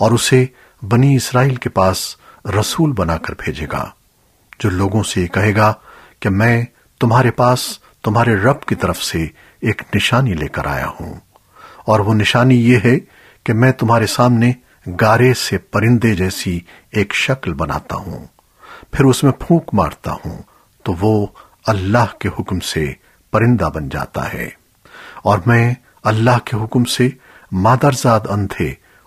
और उसे बनी इसराइल के पास रसूल बनाकर भेजेगा, जो लोगों से कहेगा कि मैं तुम्हारे पास, तुम्हारे रब की तरफ़ से एक निशानी लेकर आया हूँ। और वो निशानी ये है कि मैं तुम्हारे सामने गारे से परिंदे जैसी एक शक्ल बनाता हूँ। फिर उसमें फूंक मारता हूँ तो वो अल्लाह के हुक्म से परिंदा बन जाता है। और मैं अल्लाह के हुक्म से मादरजाद अंधे